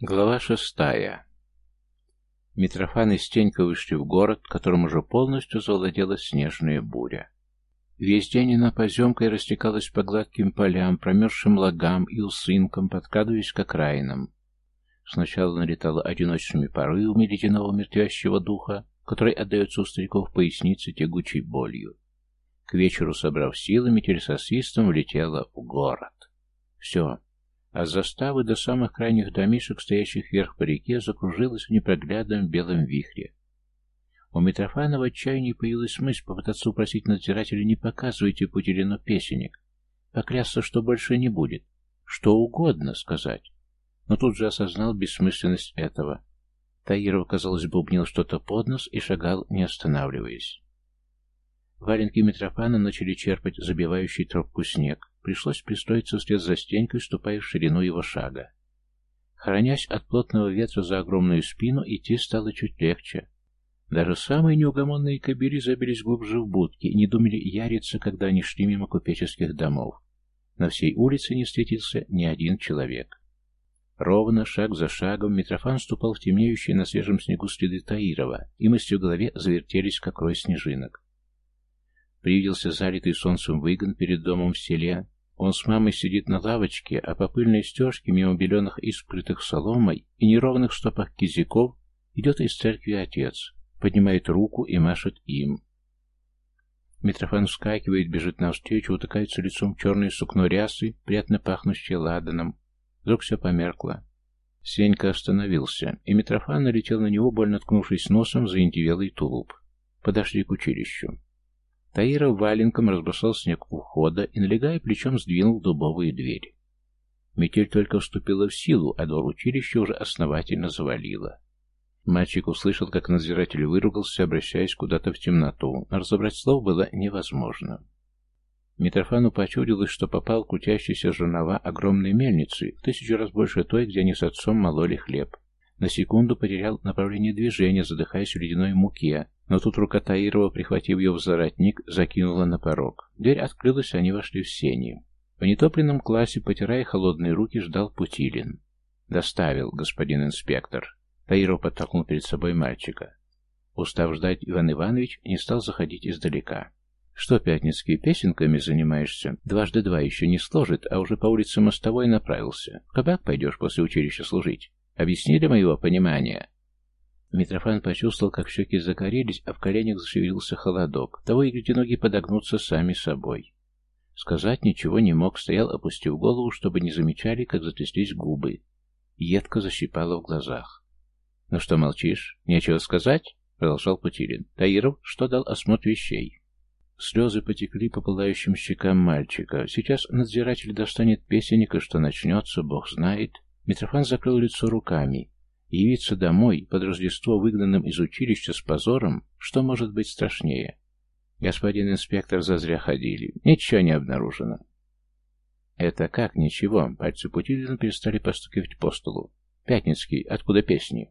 Глава шестая. Митрофан и Стенька вышли в город, которым уже полностью завладела снежная буря. Весь день она поземкой растекалась по гладким полям, промерзшим лагам и усынкам, подкрадываясь к окраинам. Сначала налетала одиночными порывами ледяного мертвящего духа, который отдается у стариков пояснице тягучей болью. К вечеру, собрав силы, метель со свистом влетела в город. Все, а заставы до самых крайних домишек, стоящих вверх по реке, закружилась в непроглядном белом вихре. У Митрофана в отчаянии появилась мысль попытаться упросить надзирателя не показывайте Путилину песенник, поклясться, что больше не будет, что угодно сказать. Но тут же осознал бессмысленность этого. Таиров, казалось, бубнил что-то под нос и шагал, не останавливаясь. Валенки Митрофана начали черпать забивающий тропку снег. Пришлось пристроиться вслед за стенькой, ступая в ширину его шага. Хранясь от плотного ветра за огромную спину, идти стало чуть легче. Даже самые неугомонные кобели забились глубже в будки и не думали яриться, когда они шли мимо купеческих домов. На всей улице не встретился ни один человек. Ровно, шаг за шагом, Митрофан ступал в темнеющие на свежем снегу следы Таирова, и мысли в голове завертелись, как рой снежинок. Привиделся залитый солнцем выгон перед домом в селе, он с мамой сидит на лавочке, а по пыльной стежке, мимо беленых и скрытых соломой и неровных стопах кизиков, идет из церкви отец, поднимает руку и машет им. Митрофан вскакивает, бежит навстречу, утыкается лицом в черное сукно рясы, приятно пахнущее ладаном. Вдруг все померкло. Сенька остановился, и Митрофан налетел на него, больно ткнувшись носом за индивелый тулуп. Подошли к училищу. Таира валенком разбросал снег у входа и, налегая плечом, сдвинул дубовые двери. Метель только вступила в силу, а двор училища уже основательно завалило. Мальчик услышал, как надзиратель выругался, обращаясь куда-то в темноту, но разобрать слов было невозможно. Митрофану почудилось, что попал крутящийся жернова огромной мельницы, в тысячу раз больше той, где они с отцом мололи хлеб. На секунду потерял направление движения, задыхаясь в ледяной муке, но тут рука Таирова, прихватив ее в заратник, закинула на порог. Дверь открылась, они вошли в сени. В нетопленном классе, потирая холодные руки, ждал Путилин. «Доставил, господин инспектор». Таиров подтолкнул перед собой мальчика. Устав ждать, Иван Иванович не стал заходить издалека. «Что, Пятницкий, песенками занимаешься? Дважды два еще не сложит, а уже по улице Мостовой направился. В кабак пойдешь после училища служить? Объяснили моего понимания?» Митрофан почувствовал, как щеки загорелись, а в коленях зашевелился холодок. Того и гляди ноги подогнуться сами собой. Сказать ничего не мог, стоял, опустив голову, чтобы не замечали, как затряслись губы. Едко защипало в глазах. «Ну что молчишь? Нечего сказать?» — продолжал Путилин. «Таиров, что дал осмотр вещей?» Слезы потекли по пылающим щекам мальчика. Сейчас надзиратель достанет песенника, что начнется, бог знает. Митрофан закрыл лицо руками. Явиться домой, под Рождество выгнанным из училища с позором, что может быть страшнее? Господин инспектор, зазря ходили. Ничего не обнаружено. Это как ничего? Пальцы Путилина перестали постукивать по столу. Пятницкий, откуда песни?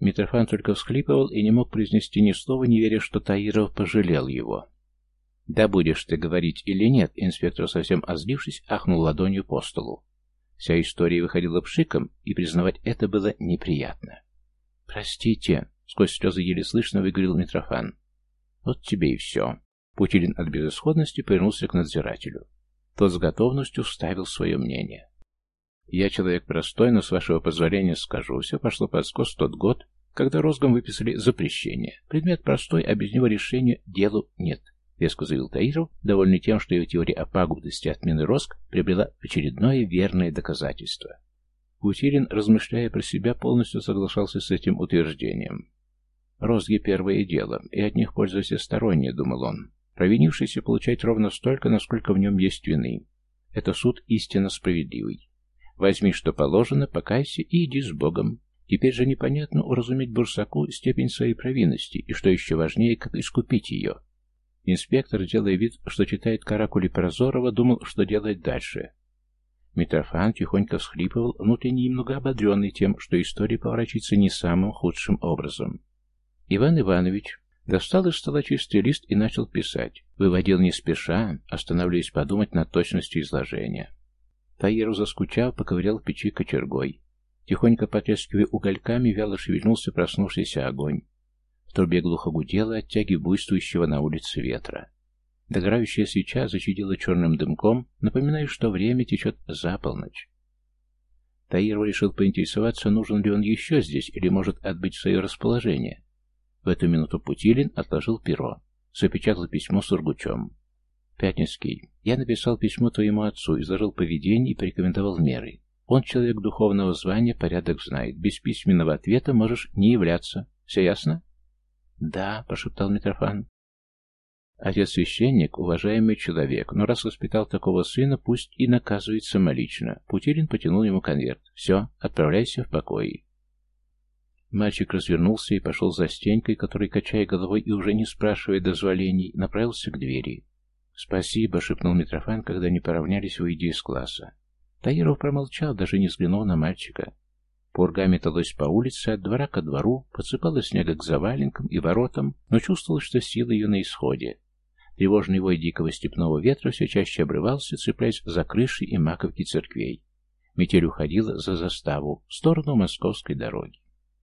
Митрофан только всхлипывал и не мог произнести ни слова, не веря, что Таиров пожалел его. «Да будешь ты говорить или нет?» Инспектор, совсем озлившись, ахнул ладонью по столу. Вся история выходила пшиком, и признавать это было неприятно. «Простите», — сквозь слезы еле слышно выговорил Митрофан. «Вот тебе и все». Путилин от безысходности повернулся к надзирателю. Тот с готовностью вставил свое мнение. «Я человек простой, но, с вашего позволения, скажу, все пошло под скос тот год, когда розгом выписали запрещение. Предмет простой, а без него решения делу нет. Веско заявил Таиров, довольный тем, что его теория о пагубности отмены РОСК приобрела очередное верное доказательство. Путилин, размышляя про себя, полностью соглашался с этим утверждением. «Розги — первое дело, и от них польза всесторонняя», — думал он. «Провинившийся получать ровно столько, насколько в нем есть вины. Это суд истинно справедливый. Возьми, что положено, покайся и иди с Богом. Теперь же непонятно уразуметь Бурсаку степень своей провинности, и, что еще важнее, как искупить ее». Инспектор, делая вид, что читает каракули Прозорова, думал, что делать дальше. Митрофан тихонько всхлипывал, внутренне немного ободренный тем, что история поворачивается не самым худшим образом. Иван Иванович достал из стола чистый лист и начал писать. Выводил не спеша, останавливаясь подумать над точностью изложения. Таиру, заскучав, поковырял в печи кочергой. Тихонько потрескивая угольками, вяло шевельнулся проснувшийся огонь. В трубе глухо гудело от тяги буйствующего на улице ветра. Догорающая свеча зачудила черным дымком, напоминая, что время течет за полночь. Таиров решил поинтересоваться, нужен ли он еще здесь или может отбыть свое расположение. В эту минуту Путилин отложил перо, запечатал письмо с Ургучем. «Пятницкий, я написал письмо твоему отцу, изложил поведение и порекомендовал меры. Он человек духовного звания, порядок знает. Без письменного ответа можешь не являться. Все ясно?» «Да», — прошептал Митрофан. Отец священник, уважаемый человек, но раз воспитал такого сына, пусть и наказывает самолично. Путилин потянул ему конверт. Все, отправляйся в покой. Мальчик развернулся и пошел за стенькой, который, качая головой и уже не спрашивая дозволений, направился к двери. «Спасибо», — шепнул Митрофан, когда они поравнялись, выйдя из класса. Таиров промолчал, даже не взглянул на мальчика. Пурга металась по улице от двора ко двору, подсыпала снега к заваленкам и воротам, но чувствовал, что сила ее на исходе. Тревожный вой дикого степного ветра все чаще обрывался, цепляясь за крыши и маковки церквей. Метель уходила за заставу, в сторону московской дороги.